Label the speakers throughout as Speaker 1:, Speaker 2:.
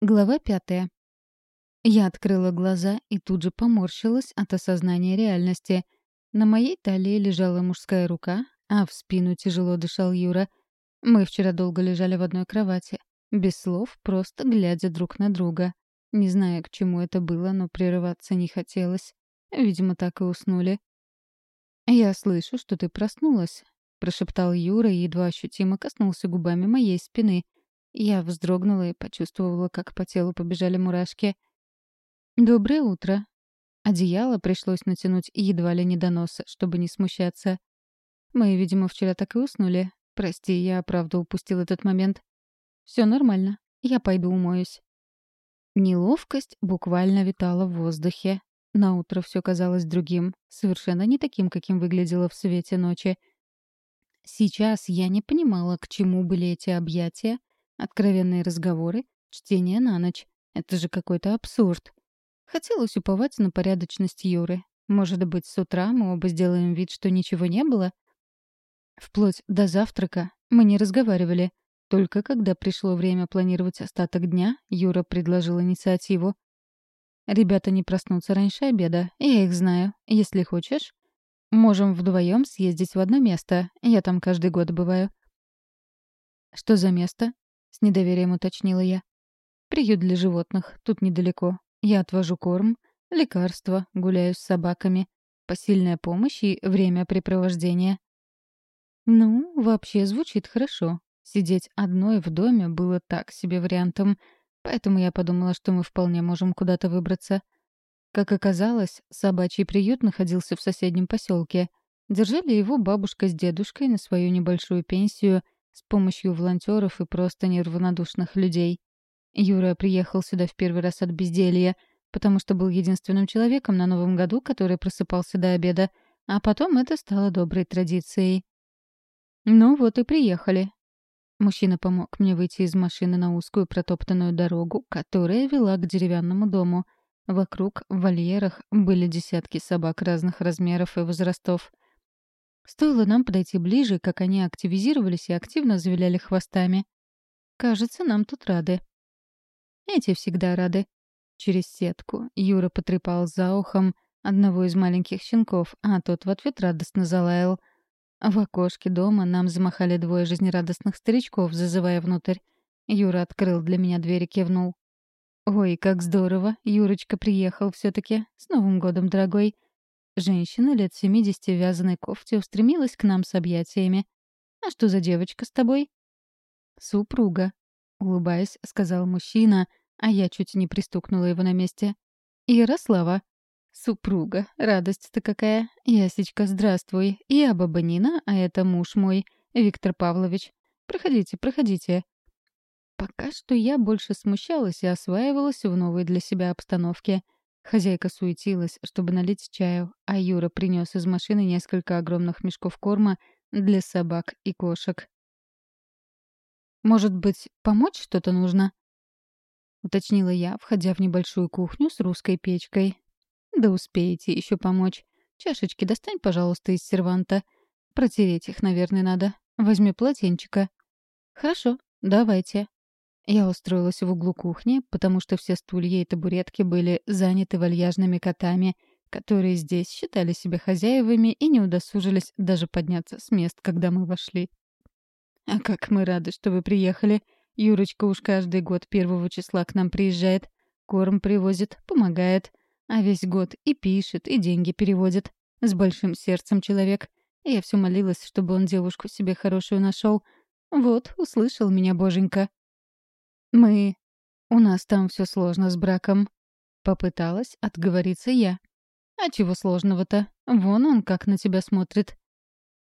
Speaker 1: Глава пятая. Я открыла глаза и тут же поморщилась от осознания реальности. На моей талии лежала мужская рука, а в спину тяжело дышал Юра. Мы вчера долго лежали в одной кровати, без слов, просто глядя друг на друга. Не знаю, к чему это было, но прерываться не хотелось. Видимо, так и уснули. «Я слышу, что ты проснулась», — прошептал Юра и едва ощутимо коснулся губами моей спины — я вздрогнула и почувствовала, как по телу побежали мурашки. «Доброе утро». Одеяло пришлось натянуть едва ли не до носа, чтобы не смущаться. Мы, видимо, вчера так и уснули. Прости, я правда упустил этот момент. Все нормально. Я пойду умоюсь. Неловкость буквально витала в воздухе. На утро все казалось другим, совершенно не таким, каким выглядело в свете ночи. Сейчас я не понимала, к чему были эти объятия, Откровенные разговоры, чтение на ночь. Это же какой-то абсурд. Хотелось уповать на порядочность Юры. Может быть, с утра мы оба сделаем вид, что ничего не было? Вплоть до завтрака мы не разговаривали. Только когда пришло время планировать остаток дня, Юра предложил инициативу. «Ребята не проснутся раньше обеда, я их знаю. Если хочешь, можем вдвоем съездить в одно место. Я там каждый год бываю». «Что за место?» — с недоверием уточнила я. «Приют для животных. Тут недалеко. Я отвожу корм, лекарства, гуляю с собаками, посильная помощь и времяпрепровождение». «Ну, вообще звучит хорошо. Сидеть одной в доме было так себе вариантом, поэтому я подумала, что мы вполне можем куда-то выбраться». Как оказалось, собачий приют находился в соседнем поселке. Держали его бабушка с дедушкой на свою небольшую пенсию — с помощью волонтеров и просто неравнодушных людей. Юра приехал сюда в первый раз от безделья, потому что был единственным человеком на Новом году, который просыпался до обеда, а потом это стало доброй традицией. «Ну вот и приехали». Мужчина помог мне выйти из машины на узкую протоптанную дорогу, которая вела к деревянному дому. Вокруг, в вольерах, были десятки собак разных размеров и возрастов. Стоило нам подойти ближе, как они активизировались и активно завиляли хвостами. Кажется, нам тут рады. Эти всегда рады. Через сетку Юра потрепал за ухом одного из маленьких щенков, а тот в ответ радостно залаял. В окошке дома нам замахали двое жизнерадостных старичков, зазывая внутрь. Юра открыл для меня дверь и кивнул. «Ой, как здорово! Юрочка приехал все таки С Новым годом, дорогой!» Женщина лет 70 в вязаной кофте устремилась к нам с объятиями. «А что за девочка с тобой?» «Супруга», — улыбаясь, сказал мужчина, а я чуть не пристукнула его на месте. «Ярослава». «Супруга, радость-то какая! Ясечка, здравствуй. Я баба Нина, а это муж мой, Виктор Павлович. Проходите, проходите». Пока что я больше смущалась и осваивалась в новой для себя обстановке — Хозяйка суетилась, чтобы налить чаю, а Юра принес из машины несколько огромных мешков корма для собак и кошек. «Может быть, помочь что-то нужно?» — уточнила я, входя в небольшую кухню с русской печкой. «Да успеете еще помочь. Чашечки достань, пожалуйста, из серванта. Протереть их, наверное, надо. Возьми полотенчика». «Хорошо, давайте», я устроилась в углу кухни, потому что все стулья и табуретки были заняты вальяжными котами, которые здесь считали себя хозяевами и не удосужились даже подняться с мест, когда мы вошли. «А как мы рады, что вы приехали. Юрочка уж каждый год первого числа к нам приезжает, корм привозит, помогает, а весь год и пишет, и деньги переводит. С большим сердцем человек. Я все молилась, чтобы он девушку себе хорошую нашел. Вот, услышал меня боженька». «Мы... У нас там все сложно с браком», — попыталась отговориться я. «А чего сложного-то? Вон он как на тебя смотрит».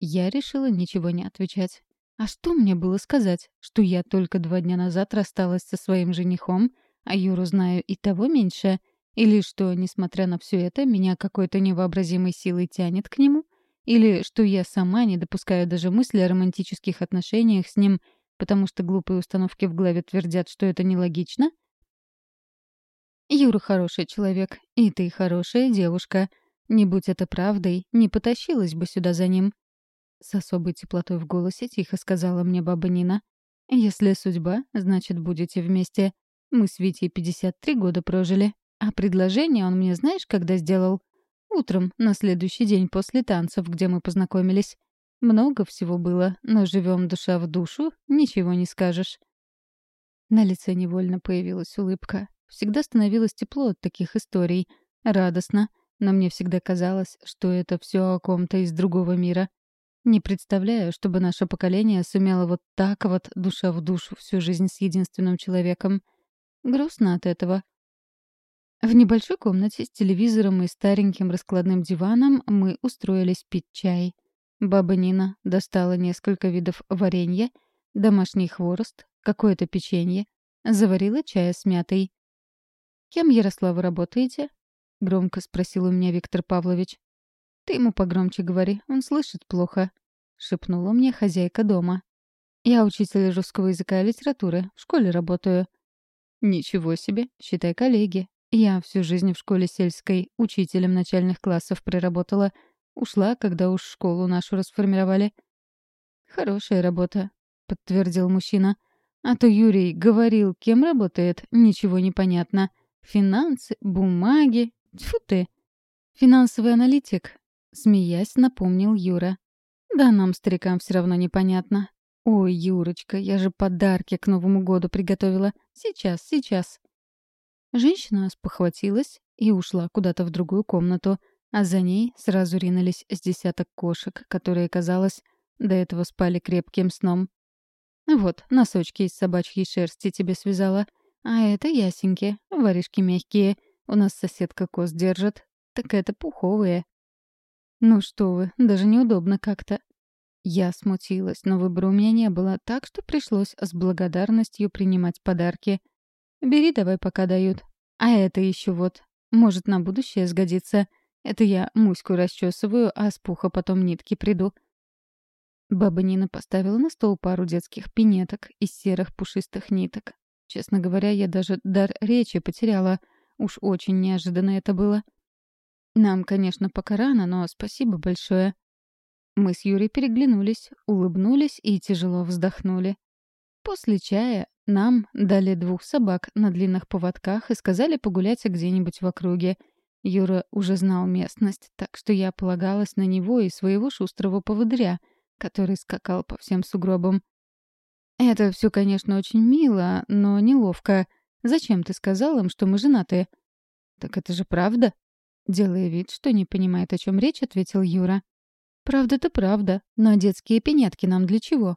Speaker 1: Я решила ничего не отвечать. А что мне было сказать? Что я только два дня назад рассталась со своим женихом, а Юру знаю и того меньше? Или что, несмотря на все это, меня какой-то невообразимой силой тянет к нему? Или что я сама не допускаю даже мысли о романтических отношениях с ним — потому что глупые установки в голове твердят, что это нелогично? Юра хороший человек, и ты хорошая девушка. Не будь это правдой, не потащилась бы сюда за ним. С особой теплотой в голосе тихо сказала мне баба Нина. «Если судьба, значит, будете вместе. Мы с Витей 53 года прожили. А предложение он мне знаешь, когда сделал? Утром, на следующий день после танцев, где мы познакомились. Много всего было, но живем душа в душу, ничего не скажешь. На лице невольно появилась улыбка. Всегда становилось тепло от таких историй. Радостно. Но мне всегда казалось, что это все о ком-то из другого мира. Не представляю, чтобы наше поколение сумело вот так вот душа в душу всю жизнь с единственным человеком. Грустно от этого. В небольшой комнате с телевизором и стареньким раскладным диваном мы устроились пить чай. Баба Нина достала несколько видов варенья, домашний хворост, какое-то печенье, заварила чая с мятой. «Кем, Ярослава, работаете?» — громко спросил у меня Виктор Павлович. «Ты ему погромче говори, он слышит плохо», — шепнула мне хозяйка дома. «Я учитель русского языка и литературы, в школе работаю». «Ничего себе, считай коллеги. Я всю жизнь в школе сельской учителем начальных классов проработала. Ушла, когда уж школу нашу расформировали». «Хорошая работа», — подтвердил мужчина. «А то Юрий говорил, кем работает, ничего не понятно. Финансы, бумаги, тьфу ты». «Финансовый аналитик», — смеясь, напомнил Юра. «Да нам, старикам, все равно непонятно. Ой, Юрочка, я же подарки к Новому году приготовила. Сейчас, сейчас». Женщина спохватилась и ушла куда-то в другую комнату, а за ней сразу ринулись с десяток кошек, которые, казалось, до этого спали крепким сном. «Вот, носочки из собачьей шерсти тебе связала. А это ясеньки, варежки мягкие. У нас соседка коз держит. Так это пуховые». «Ну что вы, даже неудобно как-то». Я смутилась, но выбора у меня не было, так что пришлось с благодарностью принимать подарки. Бери давай, пока дают. А это еще вот. Может, на будущее сгодится. Это я муську расчесываю, а с пуха потом нитки приду. Баба Нина поставила на стол пару детских пинеток из серых пушистых ниток. Честно говоря, я даже дар речи потеряла. Уж очень неожиданно это было. Нам, конечно, пока рано, но спасибо большое. Мы с Юрой переглянулись, улыбнулись и тяжело вздохнули. После чая нам дали двух собак на длинных поводках и сказали погулять где-нибудь в округе. Юра уже знал местность, так что я полагалась на него и своего шустрого поводыря, который скакал по всем сугробам. «Это все, конечно, очень мило, но неловко. Зачем ты сказал им, что мы женаты?» «Так это же правда?» Делая вид, что не понимает, о чем речь, ответил Юра. «Правда-то правда, но детские пинетки нам для чего?»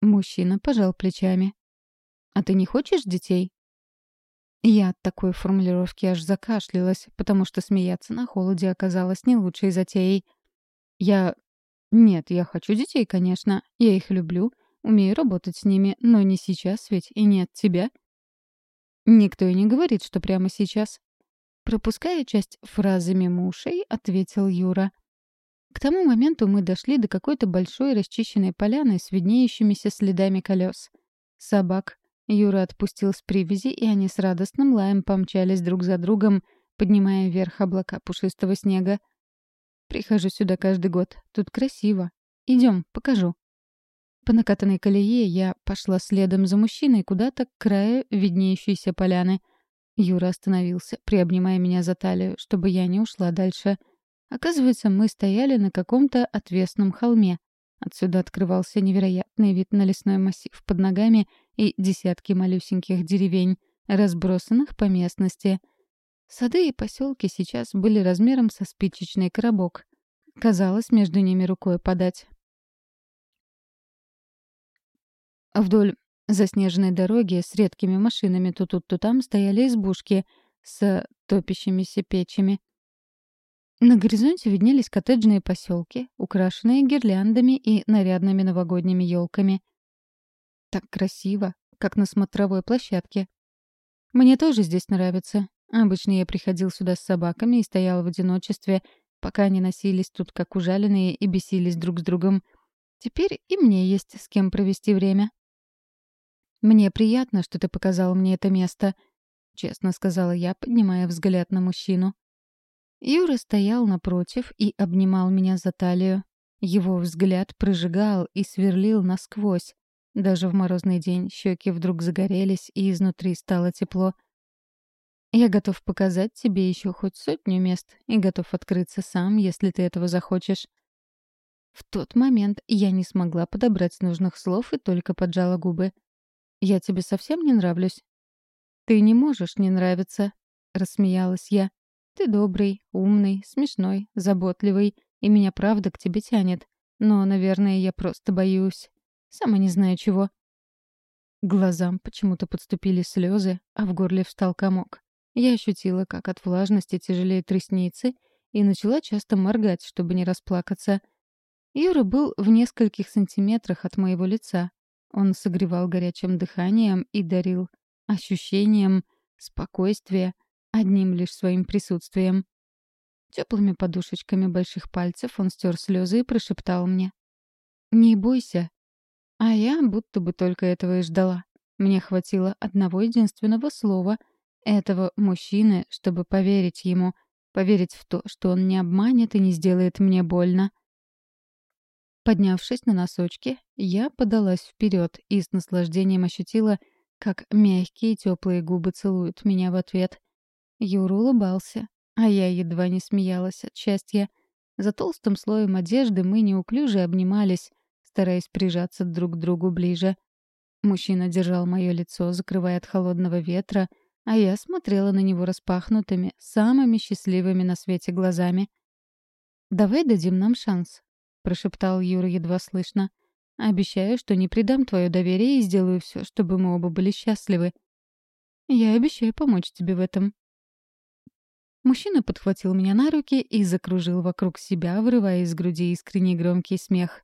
Speaker 1: Мужчина пожал плечами. «А ты не хочешь детей?» Я от такой формулировки аж закашлялась, потому что смеяться на холоде оказалось не лучшей затеей. Я... Нет, я хочу детей, конечно. Я их люблю, умею работать с ними, но не сейчас ведь и не от тебя. Никто и не говорит, что прямо сейчас. Пропуская часть фразы мимо ушей, ответил Юра. К тому моменту мы дошли до какой-то большой расчищенной поляны с виднеющимися следами колес. Собак Юра отпустил с привязи, и они с радостным лаем помчались друг за другом, поднимая вверх облака пушистого снега. «Прихожу сюда каждый год. Тут красиво. Идем, покажу». По накатанной колее я пошла следом за мужчиной куда-то к краю виднеющейся поляны. Юра остановился, приобнимая меня за талию, чтобы я не ушла дальше. Оказывается, мы стояли на каком-то отвесном холме. Отсюда открывался невероятный вид на лесной массив под ногами и десятки малюсеньких деревень, разбросанных по местности. Сады и поселки сейчас были размером со спичечный коробок. Казалось, между ними рукой подать. Вдоль заснеженной дороги с редкими машинами то тут, то там стояли избушки с топящимися печами. На горизонте виднелись коттеджные поселки, украшенные гирляндами и нарядными новогодними елками. Так красиво, как на смотровой площадке. Мне тоже здесь нравится. Обычно я приходил сюда с собаками и стоял в одиночестве, пока они носились тут как ужаленные и бесились друг с другом. Теперь и мне есть с кем провести время. «Мне приятно, что ты показал мне это место», — честно сказала я, поднимая взгляд на мужчину. Юра стоял напротив и обнимал меня за талию. Его взгляд прожигал и сверлил насквозь. Даже в морозный день щеки вдруг загорелись, и изнутри стало тепло. «Я готов показать тебе еще хоть сотню мест и готов открыться сам, если ты этого захочешь». В тот момент я не смогла подобрать нужных слов и только поджала губы. «Я тебе совсем не нравлюсь?» «Ты не можешь не нравиться», — рассмеялась я. «Ты добрый, умный, смешной, заботливый, и меня правда к тебе тянет. Но, наверное, я просто боюсь. Сама не знаю чего». Глазам почему-то подступили слезы, а в горле встал комок. Я ощутила, как от влажности тяжелеют ресницы, и начала часто моргать, чтобы не расплакаться. Юра был в нескольких сантиметрах от моего лица. Он согревал горячим дыханием и дарил ощущением спокойствия одним лишь своим присутствием. Теплыми подушечками больших пальцев он стер слезы и прошептал мне. «Не бойся». А я будто бы только этого и ждала. Мне хватило одного единственного слова — этого мужчины, чтобы поверить ему, поверить в то, что он не обманет и не сделает мне больно. Поднявшись на носочки, я подалась вперед и с наслаждением ощутила, как мягкие теплые губы целуют меня в ответ. Юра улыбался, а я едва не смеялась от счастья. За толстым слоем одежды мы неуклюже обнимались, стараясь прижаться друг к другу ближе. Мужчина держал мое лицо, закрывая от холодного ветра — а я смотрела на него распахнутыми, самыми счастливыми на свете глазами. «Давай дадим нам шанс», — прошептал Юра едва слышно. «Обещаю, что не предам твое доверие и сделаю все, чтобы мы оба были счастливы. Я обещаю помочь тебе в этом». Мужчина подхватил меня на руки и закружил вокруг себя, вырывая из груди искренний громкий смех.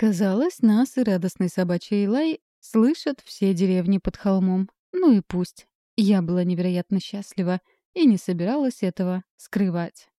Speaker 1: Казалось, нас и радостный собачий лай слышат все деревни под холмом. Ну и пусть. Я была невероятно счастлива и не собиралась этого скрывать.